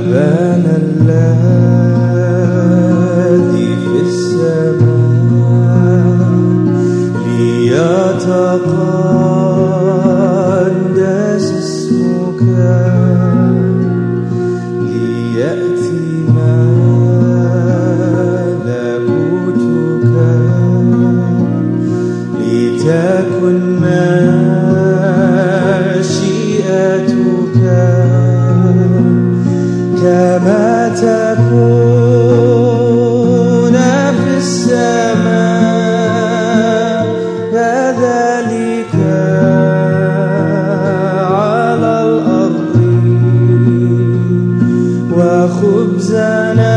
أبانا الذي في السماء ليتقدس اسمك ليأتي ما ملكوتك لتكن مشيئتك كما تكون في السماء كذلك على الأرض. وخبزنا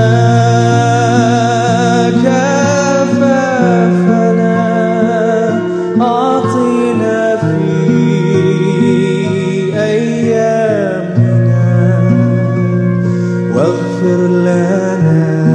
اغفر لنا.